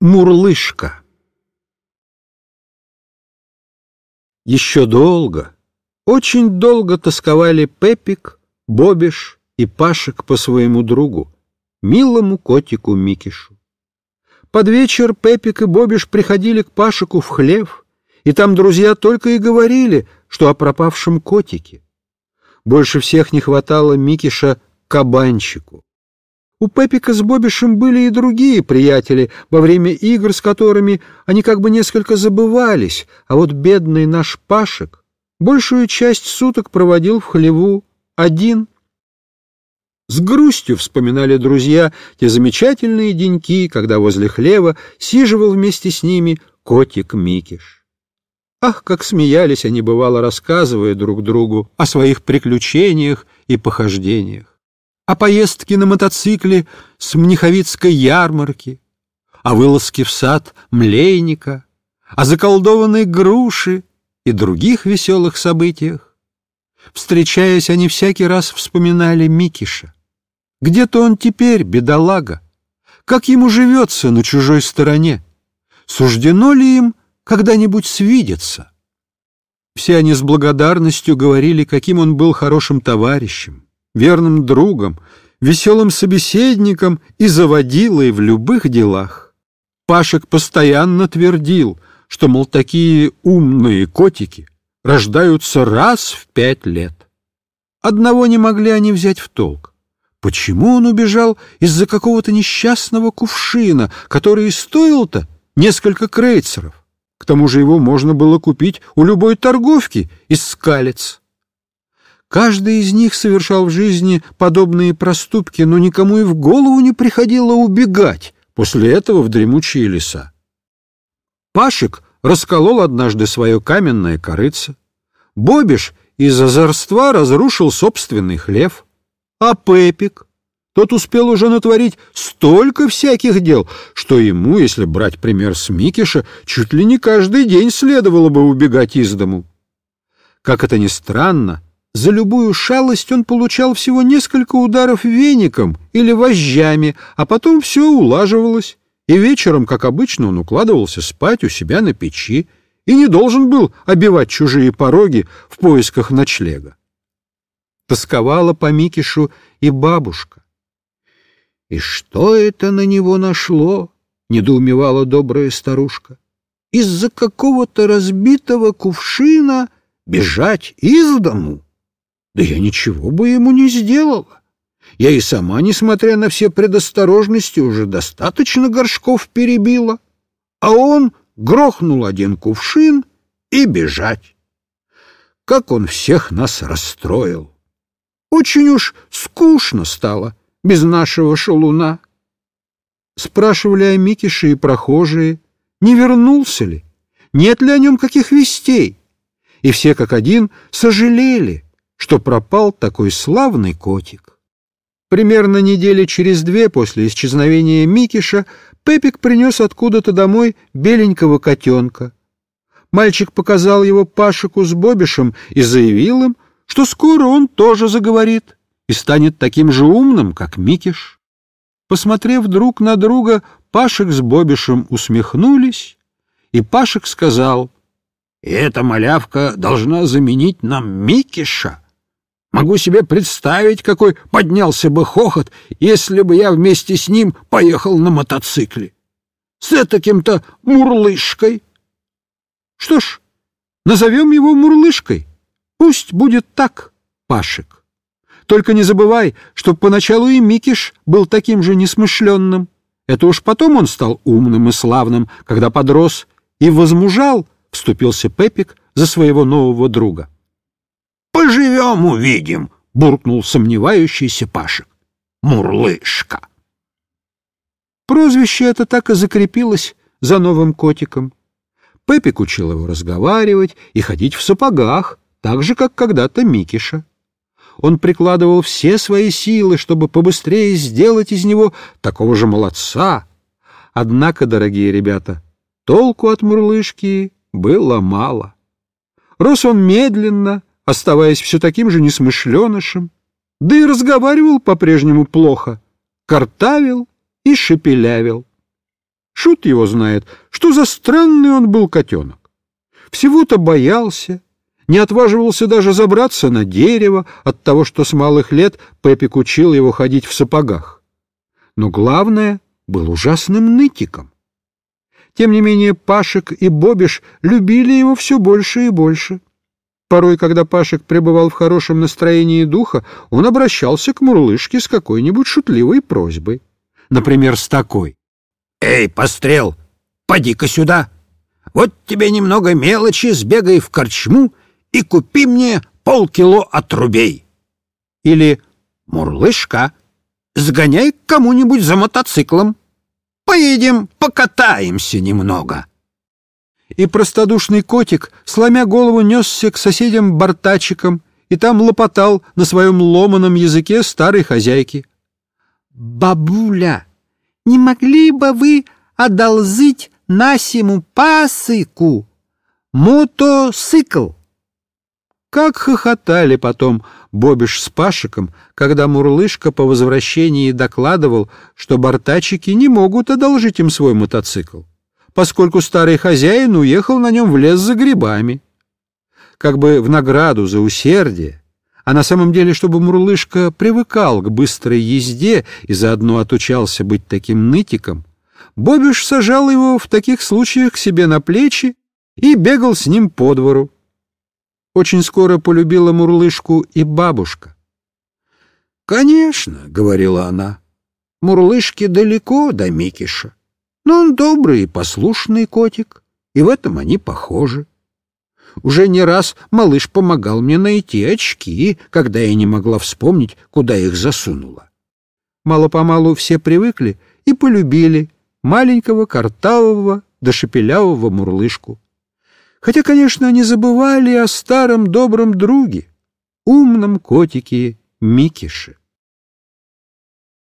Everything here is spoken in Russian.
Мурлышка Еще долго, очень долго тосковали Пепик, Бобиш и Пашек по своему другу, милому котику Микишу. Под вечер Пепик и Бобиш приходили к Пашику в хлев, и там друзья только и говорили, что о пропавшем котике. Больше всех не хватало Микиша кабанчику. У Пепика с Бобишем были и другие приятели, во время игр с которыми они как бы несколько забывались, а вот бедный наш Пашек большую часть суток проводил в хлеву один. С грустью вспоминали друзья те замечательные деньки, когда возле хлева сиживал вместе с ними котик Микиш. Ах, как смеялись они, бывало, рассказывая друг другу о своих приключениях и похождениях о поездке на мотоцикле с Мниховицкой ярмарки, о вылазке в сад млейника, о заколдованной груши и других веселых событиях. Встречаясь, они всякий раз вспоминали Микиша. Где-то он теперь, бедолага. Как ему живется на чужой стороне? Суждено ли им когда-нибудь свидеться? Все они с благодарностью говорили, каким он был хорошим товарищем верным другом, веселым собеседником и заводилой в любых делах. Пашек постоянно твердил, что, мол, такие умные котики рождаются раз в пять лет. Одного не могли они взять в толк. Почему он убежал из-за какого-то несчастного кувшина, который стоил-то несколько крейцеров? К тому же его можно было купить у любой торговки из скалец. Каждый из них совершал в жизни подобные проступки, но никому и в голову не приходило убегать после этого в дремучие леса. Пашек расколол однажды свое каменное корыце. Бобиш из озорства разрушил собственный хлев. А Пепик, тот успел уже натворить столько всяких дел, что ему, если брать пример с Микиша, чуть ли не каждый день следовало бы убегать из дому. Как это ни странно, за любую шалость он получал всего несколько ударов веником или вожжами, а потом все улаживалось, и вечером, как обычно, он укладывался спать у себя на печи и не должен был обивать чужие пороги в поисках ночлега. Тосковала по Микишу и бабушка. «И что это на него нашло?» — недоумевала добрая старушка. «Из-за какого-то разбитого кувшина бежать из дому?» Да я ничего бы ему не сделала. Я и сама, несмотря на все предосторожности, уже достаточно горшков перебила. А он грохнул один кувшин и бежать. Как он всех нас расстроил! Очень уж скучно стало без нашего шалуна. Спрашивали о Микише и прохожие, не вернулся ли, нет ли о нем каких вестей. И все как один сожалели — что пропал такой славный котик. Примерно недели через две после исчезновения Микиша Пепик принес откуда-то домой беленького котенка. Мальчик показал его Пашику с Бобишем и заявил им, что скоро он тоже заговорит и станет таким же умным, как Микиш. Посмотрев друг на друга, Пашек с Бобишем усмехнулись, и Пашек сказал, «Эта малявка должна заменить нам Микиша». Могу себе представить, какой поднялся бы хохот, если бы я вместе с ним поехал на мотоцикле. С таким-то мурлышкой. Что ж, назовем его мурлышкой. Пусть будет так, Пашек. Только не забывай, что поначалу и Микиш был таким же несмышленным. Это уж потом он стал умным и славным, когда подрос и возмужал, вступился Пепик за своего нового друга. Поживем, увидим, — буркнул сомневающийся Пашек. Мурлышка. Прозвище это так и закрепилось за новым котиком. Пепик учил его разговаривать и ходить в сапогах, так же, как когда-то Микиша. Он прикладывал все свои силы, чтобы побыстрее сделать из него такого же молодца. Однако, дорогие ребята, толку от мурлышки было мало. Рос он медленно, оставаясь все таким же несмышленышем, да и разговаривал по-прежнему плохо, картавил и шепелявил. Шут его знает, что за странный он был котенок. Всего-то боялся, не отваживался даже забраться на дерево от того, что с малых лет Пепик учил его ходить в сапогах. Но главное, был ужасным нытиком. Тем не менее, Пашек и Бобиш любили его все больше и больше. Порой, когда Пашек пребывал в хорошем настроении духа, он обращался к Мурлышке с какой-нибудь шутливой просьбой. Например, с такой. «Эй, пострел, поди-ка сюда! Вот тебе немного мелочи, сбегай в корчму и купи мне полкило отрубей!» Или «Мурлышка, сгоняй к кому-нибудь за мотоциклом, поедем покатаемся немного!» И простодушный котик, сломя голову, несся к соседям-бортачикам и там лопотал на своем ломаном языке старой хозяйки. «Бабуля, не могли бы вы одолжить Насиму пасыку мотоцикл?» Как хохотали потом Бобиш с Пашиком, когда Мурлышка по возвращении докладывал, что бортачики не могут одолжить им свой мотоцикл поскольку старый хозяин уехал на нем в лес за грибами. Как бы в награду за усердие, а на самом деле, чтобы Мурлышка привыкал к быстрой езде и заодно отучался быть таким нытиком, Бобиш сажал его в таких случаях к себе на плечи и бегал с ним по двору. Очень скоро полюбила Мурлышку и бабушка. «Конечно», — говорила она, — «Мурлышке далеко до Микиша. Но он добрый и послушный котик, и в этом они похожи. Уже не раз малыш помогал мне найти очки, когда я не могла вспомнить, куда их засунула. Мало-помалу все привыкли и полюбили маленького, картавого да шепелявого мурлышку. Хотя, конечно, они забывали о старом добром друге, умном котике Микише.